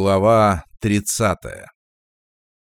Глава 30.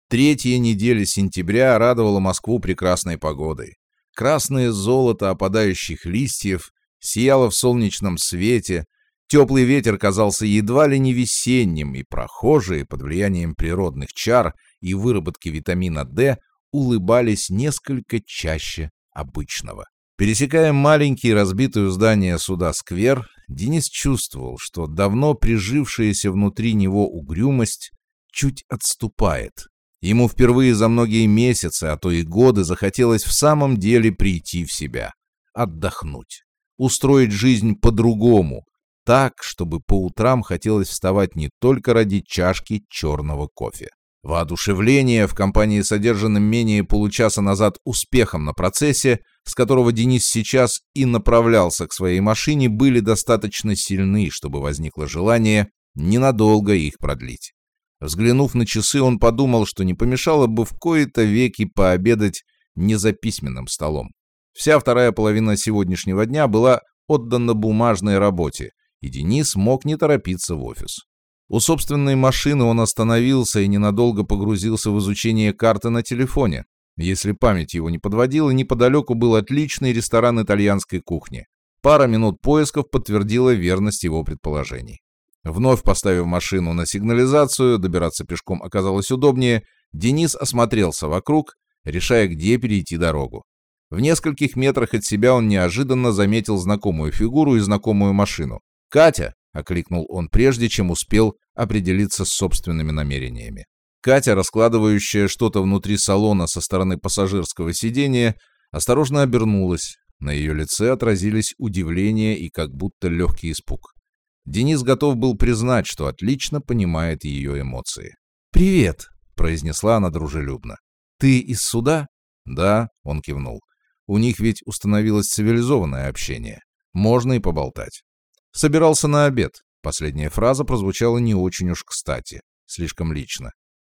Третья неделя сентября радовала Москву прекрасной погодой. Красное золото опадающих листьев сияло в солнечном свете, теплый ветер казался едва ли не весенним, и прохожие под влиянием природных чар и выработки витамина D улыбались несколько чаще обычного. Пересекая маленький разбитый у здания суда сквер, Денис чувствовал, что давно прижившаяся внутри него угрюмость чуть отступает. Ему впервые за многие месяцы, а то и годы захотелось в самом деле прийти в себя, отдохнуть, устроить жизнь по-другому, так, чтобы по утрам хотелось вставать не только ради чашки черного кофе. Воодушевление в компании с одержанным менее получаса назад успехом на процессе, с которого Денис сейчас и направлялся к своей машине, были достаточно сильны, чтобы возникло желание ненадолго их продлить. Взглянув на часы, он подумал, что не помешало бы в кои-то веки пообедать не за письменным столом. Вся вторая половина сегодняшнего дня была отдана бумажной работе, и Денис мог не торопиться в офис. У собственной машины он остановился и ненадолго погрузился в изучение карты на телефоне. Если память его не подводила, неподалеку был отличный ресторан итальянской кухни. Пара минут поисков подтвердила верность его предположений. Вновь поставив машину на сигнализацию, добираться пешком оказалось удобнее, Денис осмотрелся вокруг, решая, где перейти дорогу. В нескольких метрах от себя он неожиданно заметил знакомую фигуру и знакомую машину. «Катя!» — окликнул он прежде, чем успел определиться с собственными намерениями. Катя, раскладывающая что-то внутри салона со стороны пассажирского сидения, осторожно обернулась. На ее лице отразились удивление и как будто легкий испуг. Денис готов был признать, что отлично понимает ее эмоции. «Привет», — произнесла она дружелюбно. «Ты из суда?» «Да», — он кивнул. «У них ведь установилось цивилизованное общение. Можно и поболтать». Собирался на обед. Последняя фраза прозвучала не очень уж кстати, слишком лично.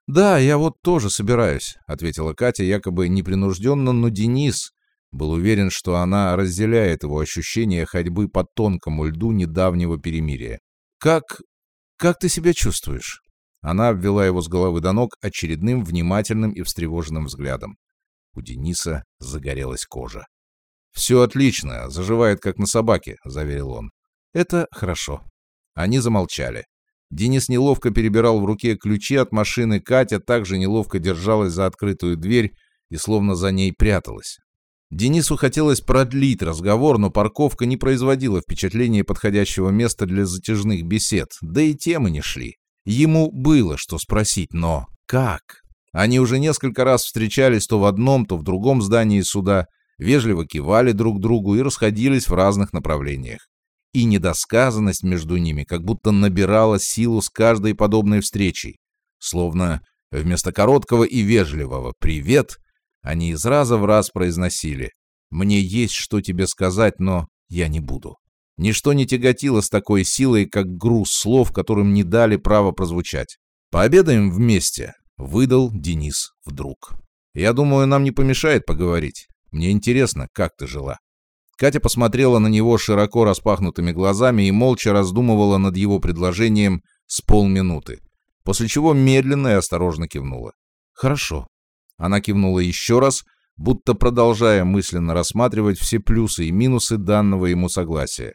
«Да, я вот тоже собираюсь», — ответила Катя якобы непринужденно, но Денис был уверен, что она разделяет его ощущение ходьбы по тонкому льду недавнего перемирия. «Как... как ты себя чувствуешь?» Она обвела его с головы до ног очередным внимательным и встревоженным взглядом. У Дениса загорелась кожа. «Все отлично, заживает, как на собаке», — заверил он. Это хорошо. Они замолчали. Денис неловко перебирал в руке ключи от машины, Катя также неловко держалась за открытую дверь и словно за ней пряталась. Денису хотелось продлить разговор, но парковка не производила впечатления подходящего места для затяжных бесед, да и темы не шли. Ему было что спросить, но как? Они уже несколько раз встречались то в одном, то в другом здании суда, вежливо кивали друг другу и расходились в разных направлениях и недосказанность между ними как будто набирала силу с каждой подобной встречей. Словно вместо короткого и вежливого «привет» они из раза в раз произносили «мне есть что тебе сказать, но я не буду». Ничто не тяготило с такой силой, как груз слов, которым не дали права прозвучать. «Пообедаем вместе», — выдал Денис вдруг. «Я думаю, нам не помешает поговорить. Мне интересно, как ты жила». Катя посмотрела на него широко распахнутыми глазами и молча раздумывала над его предложением с полминуты, после чего медленно и осторожно кивнула. «Хорошо». Она кивнула еще раз, будто продолжая мысленно рассматривать все плюсы и минусы данного ему согласия.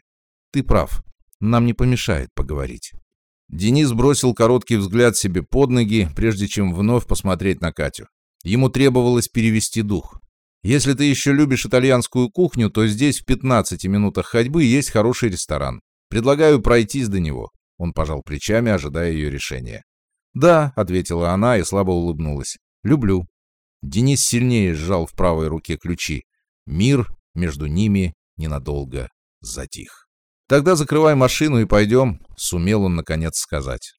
«Ты прав. Нам не помешает поговорить». Денис бросил короткий взгляд себе под ноги, прежде чем вновь посмотреть на Катю. Ему требовалось перевести дух. Если ты еще любишь итальянскую кухню, то здесь в 15 минутах ходьбы есть хороший ресторан. Предлагаю пройтись до него». Он пожал плечами, ожидая ее решения. «Да», — ответила она и слабо улыбнулась. «Люблю». Денис сильнее сжал в правой руке ключи. Мир между ними ненадолго затих. «Тогда закрывай машину и пойдем», — сумел он наконец сказать.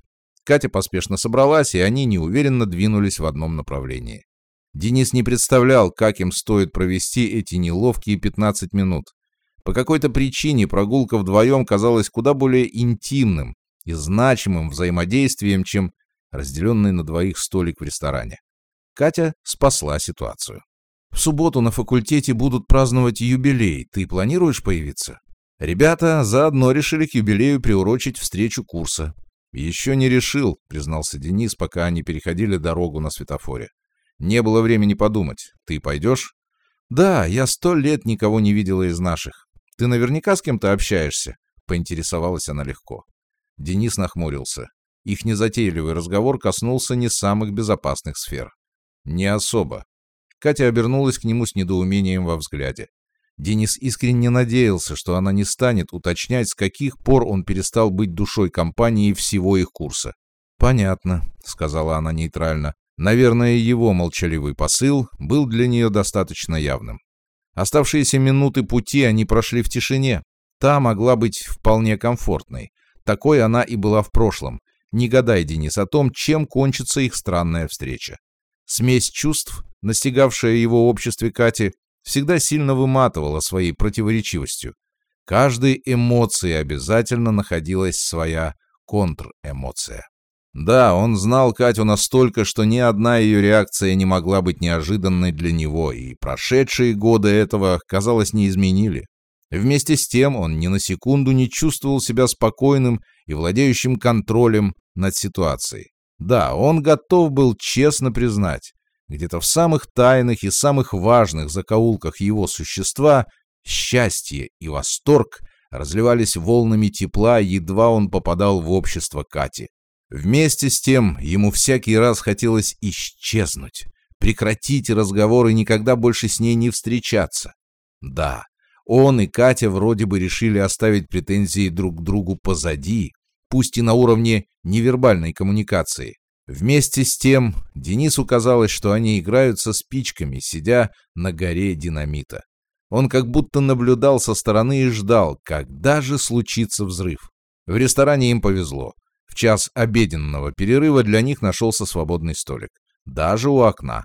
Катя поспешно собралась, и они неуверенно двинулись в одном направлении. Денис не представлял, как им стоит провести эти неловкие 15 минут. По какой-то причине прогулка вдвоем казалась куда более интимным и значимым взаимодействием, чем разделенный на двоих столик в ресторане. Катя спасла ситуацию. «В субботу на факультете будут праздновать юбилей. Ты планируешь появиться?» Ребята заодно решили к юбилею приурочить встречу курса. «Еще не решил», — признался Денис, пока они переходили дорогу на светофоре. «Не было времени подумать. Ты пойдешь?» «Да, я сто лет никого не видела из наших. Ты наверняка с кем-то общаешься?» — поинтересовалась она легко. Денис нахмурился. Их незатейливый разговор коснулся не самых безопасных сфер. «Не особо». Катя обернулась к нему с недоумением во взгляде. Денис искренне надеялся, что она не станет уточнять, с каких пор он перестал быть душой компании всего их курса. «Понятно», — сказала она нейтрально. Наверное, его молчаливый посыл был для нее достаточно явным. Оставшиеся минуты пути они прошли в тишине. Та могла быть вполне комфортной. Такой она и была в прошлом. Не гадай, Денис, о том, чем кончится их странная встреча. Смесь чувств, настигавшая его обществе Кати, всегда сильно выматывала своей противоречивостью. Каждой эмоции обязательно находилась своя контр-эмоция. Да, он знал Катю настолько, что ни одна ее реакция не могла быть неожиданной для него, и прошедшие годы этого, казалось, не изменили. Вместе с тем он ни на секунду не чувствовал себя спокойным и владеющим контролем над ситуацией. Да, он готов был честно признать, где-то в самых тайных и самых важных закоулках его существа счастье и восторг разливались волнами тепла, едва он попадал в общество Кати. Вместе с тем ему всякий раз хотелось исчезнуть, прекратить разговор и никогда больше с ней не встречаться. Да, он и Катя вроде бы решили оставить претензии друг к другу позади, пусть и на уровне невербальной коммуникации. Вместе с тем Денису казалось, что они играют со спичками, сидя на горе динамита. Он как будто наблюдал со стороны и ждал, когда же случится взрыв. В ресторане им повезло. В час обеденного перерыва для них нашелся свободный столик. Даже у окна.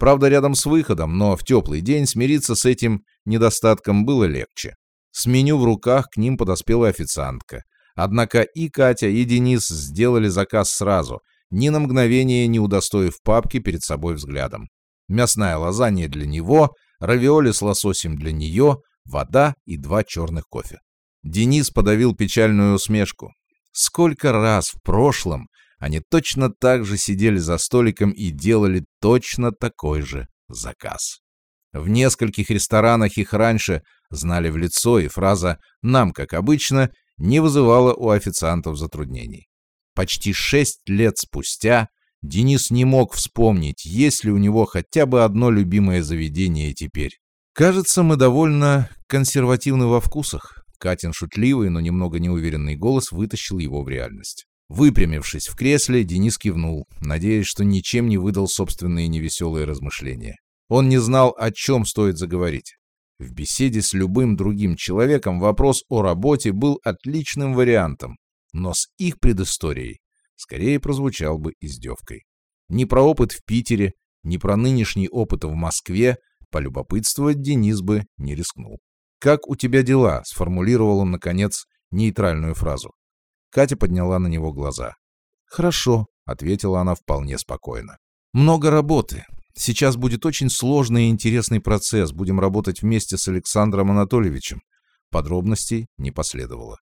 Правда, рядом с выходом, но в теплый день смириться с этим недостатком было легче. С меню в руках к ним подоспела официантка. Однако и Катя, и Денис сделали заказ сразу, ни на мгновение не удостоив папки перед собой взглядом. Мясная лазанья для него, равиоли с лососем для нее, вода и два черных кофе. Денис подавил печальную усмешку. Сколько раз в прошлом они точно так же сидели за столиком и делали точно такой же заказ. В нескольких ресторанах их раньше знали в лицо, и фраза «нам, как обычно» не вызывала у официантов затруднений. Почти шесть лет спустя Денис не мог вспомнить, есть ли у него хотя бы одно любимое заведение теперь. «Кажется, мы довольно консервативны во вкусах», Катин шутливый, но немного неуверенный голос вытащил его в реальность. Выпрямившись в кресле, Денис кивнул, надеясь, что ничем не выдал собственные невеселые размышления. Он не знал, о чем стоит заговорить. В беседе с любым другим человеком вопрос о работе был отличным вариантом, но с их предысторией скорее прозвучал бы издевкой. Ни про опыт в Питере, ни про нынешний опыт в Москве полюбопытствовать Денис бы не рискнул. «Как у тебя дела?» — сформулировал он, наконец, нейтральную фразу. Катя подняла на него глаза. «Хорошо», — ответила она вполне спокойно. «Много работы. Сейчас будет очень сложный и интересный процесс. Будем работать вместе с Александром Анатольевичем». Подробностей не последовало.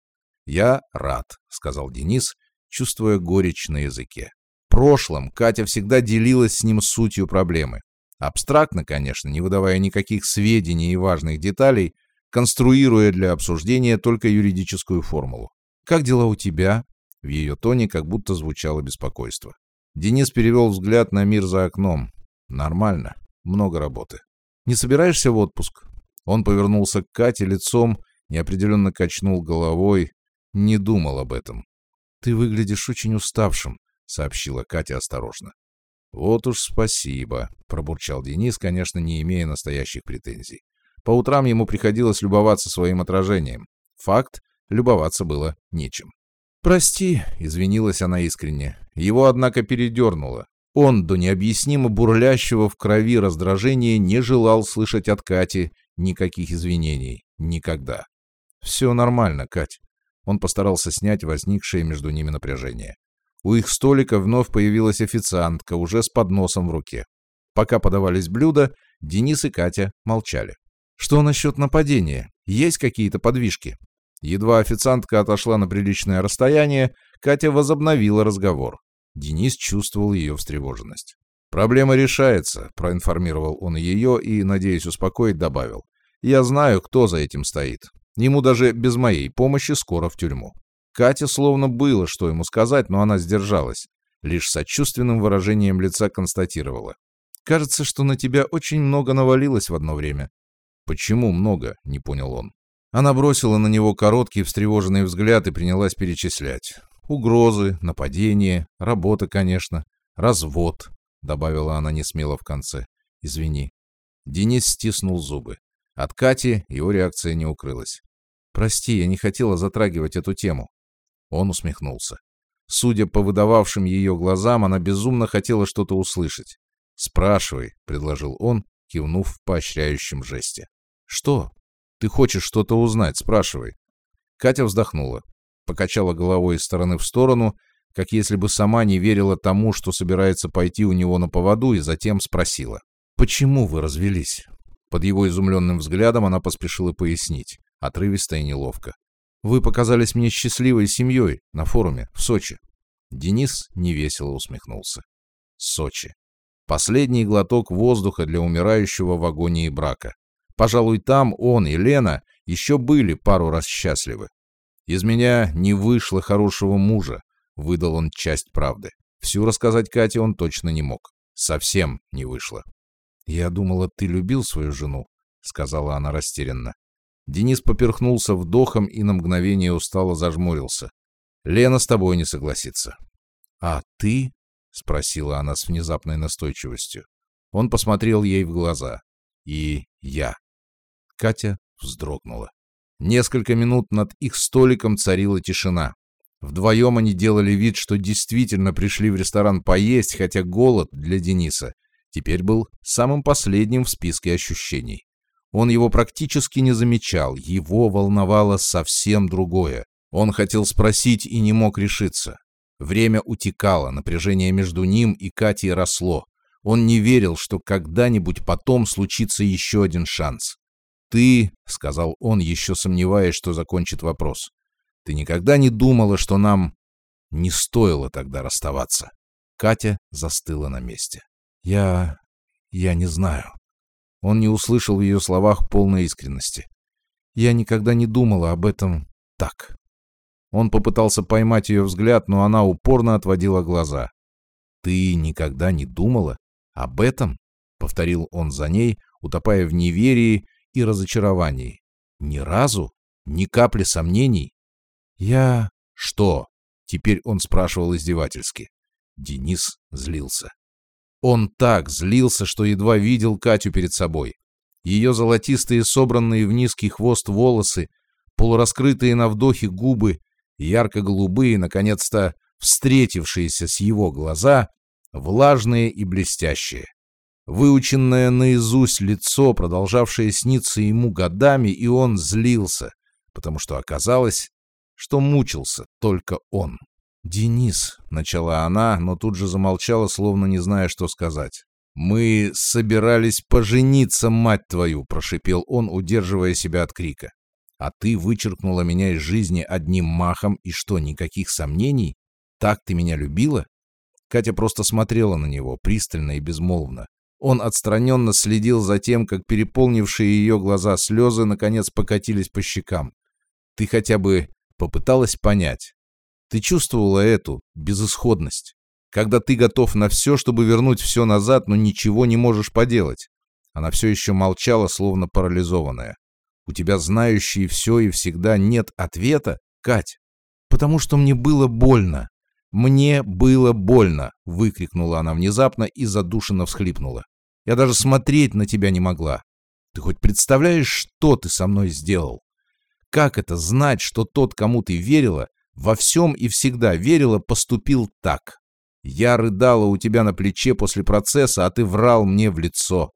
«Я рад», — сказал Денис, чувствуя горечь на языке. В прошлом Катя всегда делилась с ним сутью проблемы. Абстрактно, конечно, не выдавая никаких сведений и важных деталей, конструируя для обсуждения только юридическую формулу. «Как дела у тебя?» В ее тоне как будто звучало беспокойство. Денис перевел взгляд на мир за окном. «Нормально. Много работы. Не собираешься в отпуск?» Он повернулся к Кате лицом, неопределенно качнул головой, не думал об этом. «Ты выглядишь очень уставшим», — сообщила Катя осторожно. «Вот уж спасибо», — пробурчал Денис, конечно, не имея настоящих претензий. По утрам ему приходилось любоваться своим отражением. Факт, любоваться было нечем. «Прости», — извинилась она искренне. Его, однако, передернуло. Он, до необъяснимо бурлящего в крови раздражения, не желал слышать от Кати никаких извинений. Никогда. «Все нормально, Кать». Он постарался снять возникшее между ними напряжение. У их столика вновь появилась официантка, уже с подносом в руке. Пока подавались блюда, Денис и Катя молчали. Что насчет нападения? Есть какие-то подвижки? Едва официантка отошла на приличное расстояние, Катя возобновила разговор. Денис чувствовал ее встревоженность. «Проблема решается», — проинформировал он ее и, надеясь успокоить, добавил. «Я знаю, кто за этим стоит. Ему даже без моей помощи скоро в тюрьму». Катя словно было, что ему сказать, но она сдержалась. Лишь сочувственным выражением лица констатировала. «Кажется, что на тебя очень много навалилось в одно время». «Почему много?» — не понял он. Она бросила на него короткий встревоженный взгляд и принялась перечислять. Угрозы, нападения, работа, конечно, развод, добавила она несмело в конце. Извини. Денис стиснул зубы. От Кати его реакция не укрылась. «Прости, я не хотела затрагивать эту тему». Он усмехнулся. Судя по выдававшим ее глазам, она безумно хотела что-то услышать. «Спрашивай», — предложил он, кивнув в поощряющем жесте. «Что? Ты хочешь что-то узнать? Спрашивай». Катя вздохнула покачала головой из стороны в сторону, как если бы сама не верила тому, что собирается пойти у него на поводу, и затем спросила. «Почему вы развелись?» Под его изумленным взглядом она поспешила пояснить, отрывисто и неловко. «Вы показались мне счастливой семьей на форуме в Сочи». Денис невесело усмехнулся. Сочи. Последний глоток воздуха для умирающего в агонии брака. Пожалуй, там он и Лена еще были пару раз счастливы. Из меня не вышло хорошего мужа, выдал он часть правды. Всю рассказать Кате он точно не мог. Совсем не вышло. «Я думала, ты любил свою жену», — сказала она растерянно. Денис поперхнулся вдохом и на мгновение устало зажмурился. «Лена с тобой не согласится». «А ты?» — спросила она с внезапной настойчивостью. Он посмотрел ей в глаза. «И я». Катя вздрогнула. Несколько минут над их столиком царила тишина. Вдвоем они делали вид, что действительно пришли в ресторан поесть, хотя голод для Дениса теперь был самым последним в списке ощущений. Он его практически не замечал, его волновало совсем другое. Он хотел спросить и не мог решиться. Время утекало, напряжение между ним и Катей росло. Он не верил, что когда-нибудь потом случится еще один шанс. «Ты», — сказал он, еще сомневаясь, что закончит вопрос, — «ты никогда не думала, что нам не стоило тогда расставаться?» Катя застыла на месте. «Я... я не знаю». Он не услышал в ее словах полной искренности. «Я никогда не думала об этом так». Он попытался поймать ее взгляд, но она упорно отводила глаза. «Ты никогда не думала об этом?» — повторил он за ней, утопая в неверии и разочарований. Ни разу? Ни капли сомнений? Я... Что? Теперь он спрашивал издевательски. Денис злился. Он так злился, что едва видел Катю перед собой. Ее золотистые, собранные в низкий хвост волосы, полураскрытые на вдохе губы, ярко-голубые, наконец-то встретившиеся с его глаза, влажные и блестящие. Выученное наизусть лицо, продолжавшее сниться ему годами, и он злился, потому что оказалось, что мучился только он. «Денис», — начала она, но тут же замолчала, словно не зная, что сказать. «Мы собирались пожениться, мать твою!» — прошипел он, удерживая себя от крика. «А ты вычеркнула меня из жизни одним махом, и что, никаких сомнений? Так ты меня любила?» Катя просто смотрела на него, пристально и безмолвно. Он отстраненно следил за тем, как переполнившие ее глаза слезы наконец покатились по щекам. «Ты хотя бы попыталась понять. Ты чувствовала эту безысходность, когда ты готов на все, чтобы вернуть все назад, но ничего не можешь поделать». Она все еще молчала, словно парализованная. «У тебя знающие все и всегда нет ответа, Кать, потому что мне было больно. Мне было больно!» — выкрикнула она внезапно и задушенно всхлипнула. Я даже смотреть на тебя не могла. Ты хоть представляешь, что ты со мной сделал? Как это знать, что тот, кому ты верила, во всем и всегда верила, поступил так? Я рыдала у тебя на плече после процесса, а ты врал мне в лицо.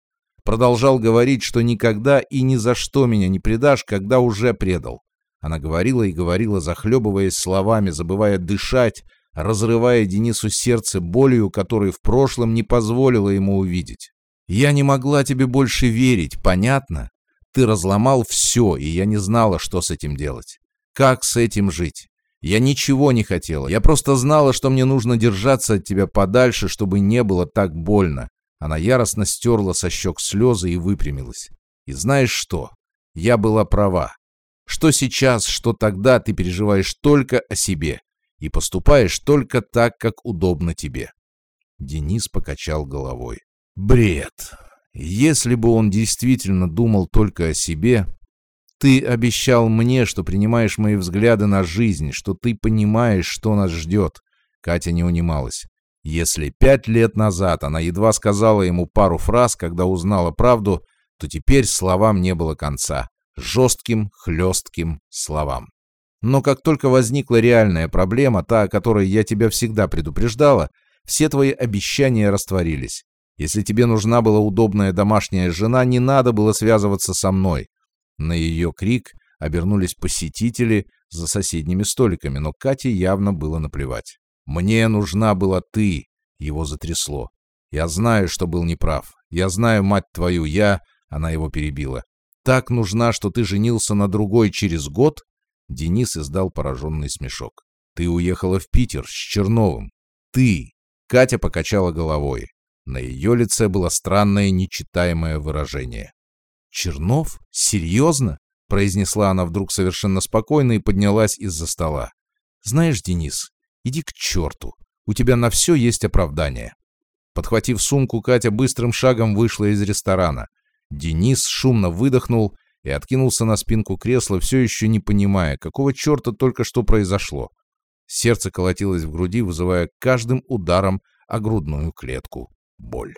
Продолжал говорить, что никогда и ни за что меня не предашь, когда уже предал. Она говорила и говорила, захлебываясь словами, забывая дышать, разрывая Денису сердце болью, которой в прошлом не позволила ему увидеть. Я не могла тебе больше верить, понятно? Ты разломал все, и я не знала, что с этим делать. Как с этим жить? Я ничего не хотела. Я просто знала, что мне нужно держаться от тебя подальше, чтобы не было так больно. Она яростно стерла со щек слезы и выпрямилась. И знаешь что? Я была права. Что сейчас, что тогда ты переживаешь только о себе и поступаешь только так, как удобно тебе. Денис покачал головой. Бред. Если бы он действительно думал только о себе, ты обещал мне, что принимаешь мои взгляды на жизнь, что ты понимаешь, что нас ждет. Катя не унималась. Если пять лет назад она едва сказала ему пару фраз, когда узнала правду, то теперь словам не было конца. Жестким, хлестким словам. Но как только возникла реальная проблема, та, о которой я тебя всегда предупреждала, все твои обещания растворились. Если тебе нужна была удобная домашняя жена, не надо было связываться со мной. На ее крик обернулись посетители за соседними столиками, но Кате явно было наплевать. «Мне нужна была ты!» — его затрясло. «Я знаю, что был неправ. Я знаю, мать твою, я...» — она его перебила. «Так нужна, что ты женился на другой через год?» Денис издал пораженный смешок. «Ты уехала в Питер с Черновым. Ты!» Катя покачала головой. На ее лице было странное, нечитаемое выражение. «Чернов? Серьезно?» — произнесла она вдруг совершенно спокойно и поднялась из-за стола. «Знаешь, Денис, иди к черту. У тебя на все есть оправдание». Подхватив сумку, Катя быстрым шагом вышла из ресторана. Денис шумно выдохнул и откинулся на спинку кресла, все еще не понимая, какого черта только что произошло. Сердце колотилось в груди, вызывая каждым ударом о грудную клетку боль.